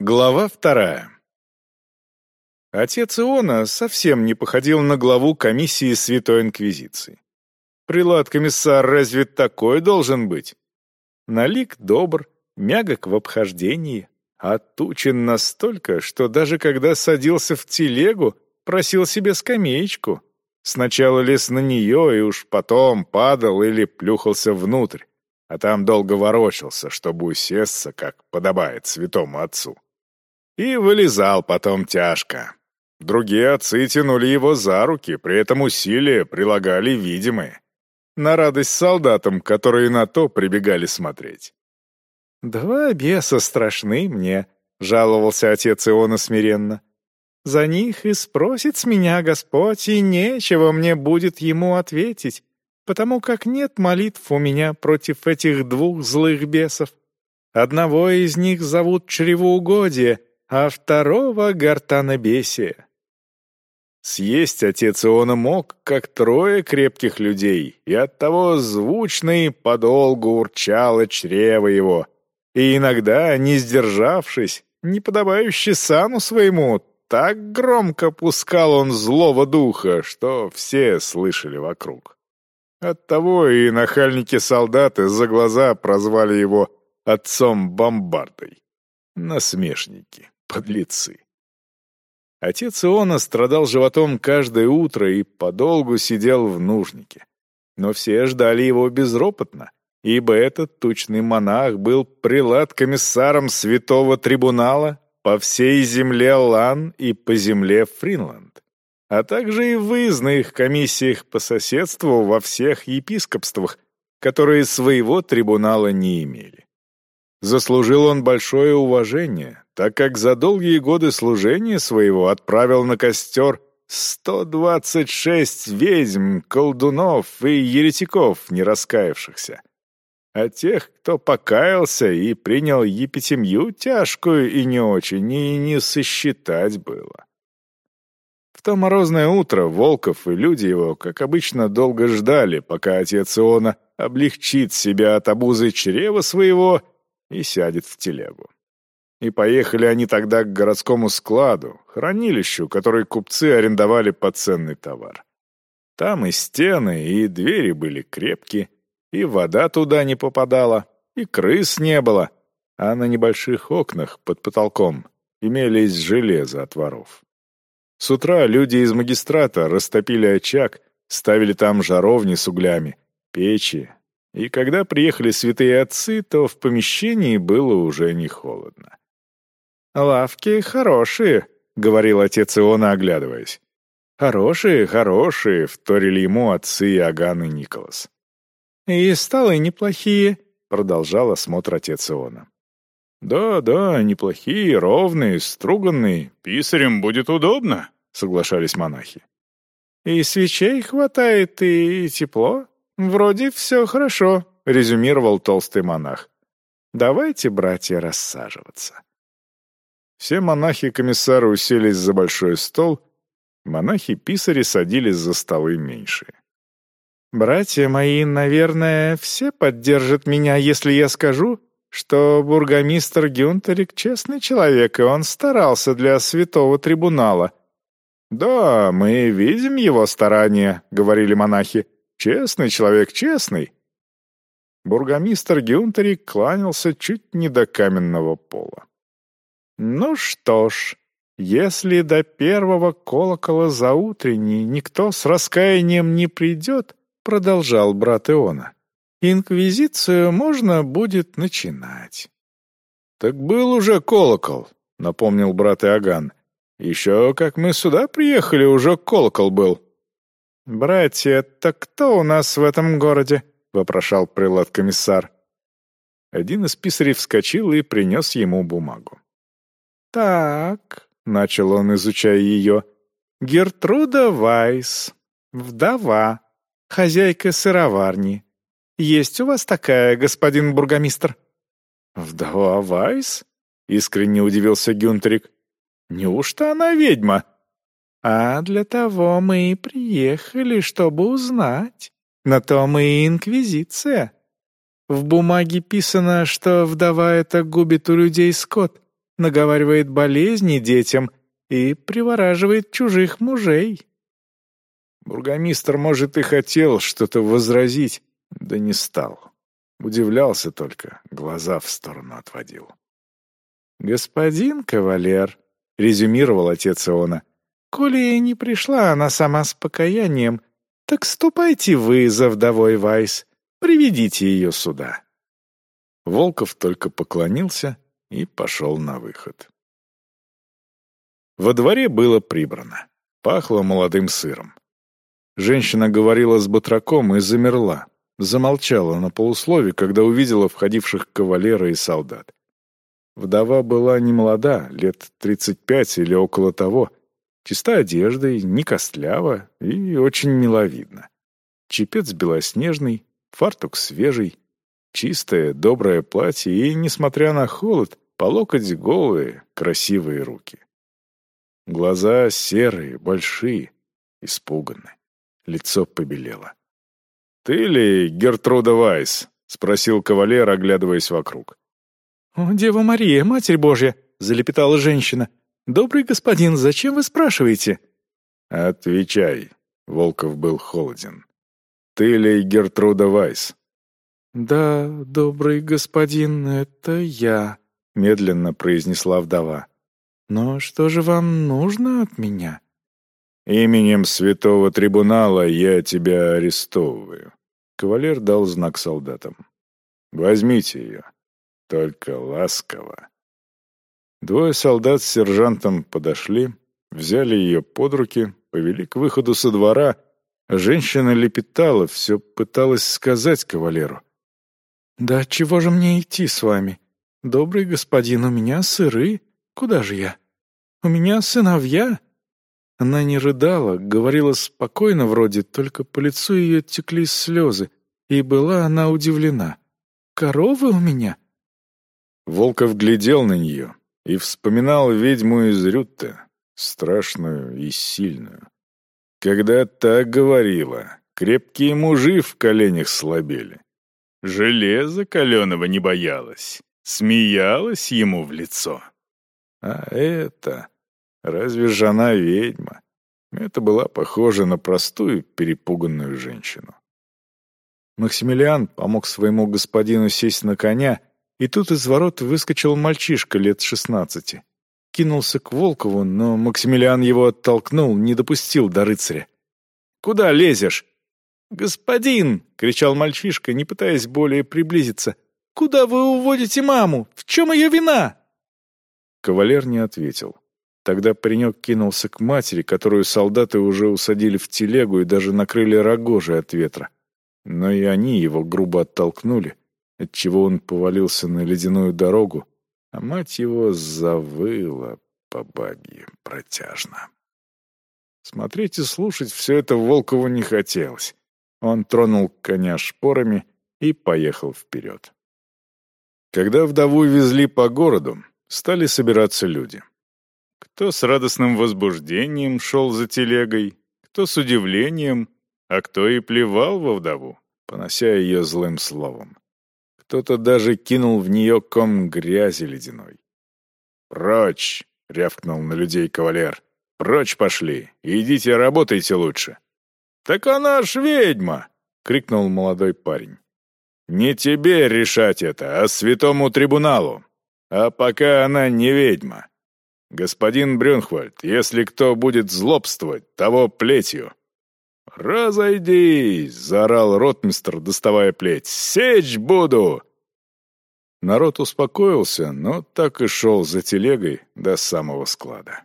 Глава вторая. Отец Иона совсем не походил на главу комиссии Святой Инквизиции. Прилад-комиссар разве такой должен быть? Налик добр, мягок в обхождении, отучен настолько, что даже когда садился в телегу, просил себе скамеечку. Сначала лез на нее и уж потом падал или плюхался внутрь, а там долго ворочался, чтобы усесться, как подобает святому отцу. И вылезал потом тяжко. Другие отцы тянули его за руки, при этом усилия прилагали видимые. На радость солдатам, которые на то прибегали смотреть. «Два беса страшны мне», — жаловался отец Иона смиренно. «За них и спросит с меня Господь, и нечего мне будет ему ответить, потому как нет молитв у меня против этих двух злых бесов. Одного из них зовут Чревоугодие, а второго — гортанобесие. Съесть отец Иона мог, как трое крепких людей, и оттого звучно и подолгу урчало чрево его, и иногда, не сдержавшись, не подобающе сану своему, так громко пускал он злого духа, что все слышали вокруг. Оттого и нахальники-солдаты за глаза прозвали его отцом Бомбардой. Насмешники подлецы. Отец Иона страдал животом каждое утро и подолгу сидел в нужнике. Но все ждали его безропотно, ибо этот тучный монах был прилад-комиссаром святого трибунала по всей земле Лан и по земле Фринланд, а также и в выездных комиссиях по соседству во всех епископствах, которые своего трибунала не имели. Заслужил он большое уважение, так как за долгие годы служения своего отправил на костер 126 ведьм, колдунов и еретиков, не раскаявшихся. А тех, кто покаялся и принял епитемью тяжкую и не очень, и не сосчитать было. В то морозное утро Волков и люди его, как обычно, долго ждали, пока отец Иона облегчит себя от обузы чрева своего и сядет в телегу. И поехали они тогда к городскому складу, хранилищу, который купцы арендовали под ценный товар. Там и стены, и двери были крепкие, и вода туда не попадала, и крыс не было, а на небольших окнах под потолком имелись железо от воров. С утра люди из магистрата растопили очаг, ставили там жаровни с углями, печи, и когда приехали святые отцы, то в помещении было уже не холодно. «Лавки хорошие», — говорил отец Иона, оглядываясь. «Хорошие, хорошие», — вторили ему отцы Иоганн и Николас. «И столы неплохие», — продолжал осмотр отец Иона. «Да, да, неплохие, ровные, струганные. Писарем будет удобно», — соглашались монахи. «И свечей хватает, и тепло. Вроде все хорошо», — резюмировал толстый монах. «Давайте, братья, рассаживаться». Все монахи-комиссары уселись за большой стол, монахи-писари садились за столы меньшие. «Братья мои, наверное, все поддержат меня, если я скажу, что бургомистр Гюнтерик честный человек, и он старался для святого трибунала». «Да, мы видим его старания», — говорили монахи. «Честный человек, честный». Бургомистр Гюнтерик кланялся чуть не до каменного пола. Ну что ж, если до первого колокола заутренней никто с раскаянием не придет, продолжал брат Иона, инквизицию можно будет начинать. Так был уже колокол, напомнил брат Иоганн. Еще как мы сюда приехали, уже колокол был. «Братья, так кто у нас в этом городе?» — вопрошал прилад-комиссар. Один из писарей вскочил и принес ему бумагу. «Так», — начал он, изучая ее, — «Гертруда Вайс, вдова, хозяйка сыроварни. Есть у вас такая, господин бургомистр?» «Вдова Вайс?» — искренне удивился Гюнтерик. «Неужто она ведьма?» «А для того мы и приехали, чтобы узнать. На то мы и инквизиция. В бумаге писано, что вдова эта губит у людей скот» наговаривает болезни детям и привораживает чужих мужей». Бургомистр, может, и хотел что-то возразить, да не стал. Удивлялся только, глаза в сторону отводил. «Господин кавалер», — резюмировал отец Иона, — «коли не пришла она сама с покаянием, так ступайте вы за вдовой Вайс, приведите ее сюда». Волков только поклонился и пошел на выход. Во дворе было прибрано. Пахло молодым сыром. Женщина говорила с батраком и замерла, замолчала на полуслове, когда увидела входивших кавалера и солдат. Вдова была не молода, лет тридцать пять или около того, чиста одеждой, не костлява и очень миловидна. Чепец белоснежный, фартук свежий, чистое, доброе платье и, несмотря на холод, по локоть голые, красивые руки. Глаза серые, большие, испуганные. Лицо побелело. «Ты ли Гертруда Вайс?» — спросил кавалер, оглядываясь вокруг. «О, Дева Мария, Матерь Божья!» — залепетала женщина. «Добрый господин, зачем вы спрашиваете?» «Отвечай», — Волков был холоден. «Ты ли Гертруда Вайс?» «Да, добрый господин, это я», — медленно произнесла вдова. «Но что же вам нужно от меня?» «Именем святого трибунала я тебя арестовываю». Кавалер дал знак солдатам. «Возьмите ее, только ласково». Двое солдат с сержантом подошли, взяли ее под руки, повели к выходу со двора, женщина лепетала, все пыталась сказать кавалеру. «Да чего же мне идти с вами? Добрый господин, у меня сыры. Куда же я? У меня сыновья, она не рыдала, говорила спокойно вроде, только по лицу ее текли слезы, и была она удивлена. «Коровы у меня?» Волков глядел на нее и вспоминал ведьму из Рютте, страшную и сильную. Когда так говорила, крепкие мужи в коленях слабели. Железо каленого не боялась, смеялась ему в лицо. А это... Разве же она ведьма? Это была похожа на простую перепуганную женщину. Максимилиан помог своему господину сесть на коня, и тут из ворот выскочил мальчишка лет шестнадцати. Кинулся к Волкову, но Максимилиан его оттолкнул, не допустил до рыцаря. «Куда лезешь?» «Господин!» — кричал мальчишка, не пытаясь более приблизиться. «Куда вы уводите маму? В чем ее вина?» Кавалер не ответил. Тогда паренек кинулся к матери, которую солдаты уже усадили в телегу и даже накрыли рогожей от ветра. Но и они его грубо оттолкнули, отчего он повалился на ледяную дорогу, а мать его завыла по бабье протяжно. Смотреть и слушать все это Волкову не хотелось. Он тронул коня шпорами и поехал вперед. Когда вдову везли по городу, стали собираться люди. Кто с радостным возбуждением шел за телегой, кто с удивлением, а кто и плевал во вдову, понося ее злым словом. Кто-то даже кинул в нее ком грязи ледяной. «Прочь!» — рявкнул на людей кавалер. «Прочь пошли! Идите работайте лучше!» «Так она ж ведьма!» — крикнул молодой парень. «Не тебе решать это, а святому трибуналу. А пока она не ведьма. «Господин Брюнхвальд, если кто будет злобствовать, того плетью». «Разойдись!» — заорал ротмистр, доставая плеть. «Сечь буду!» Народ успокоился, но так и шел за телегой до самого склада.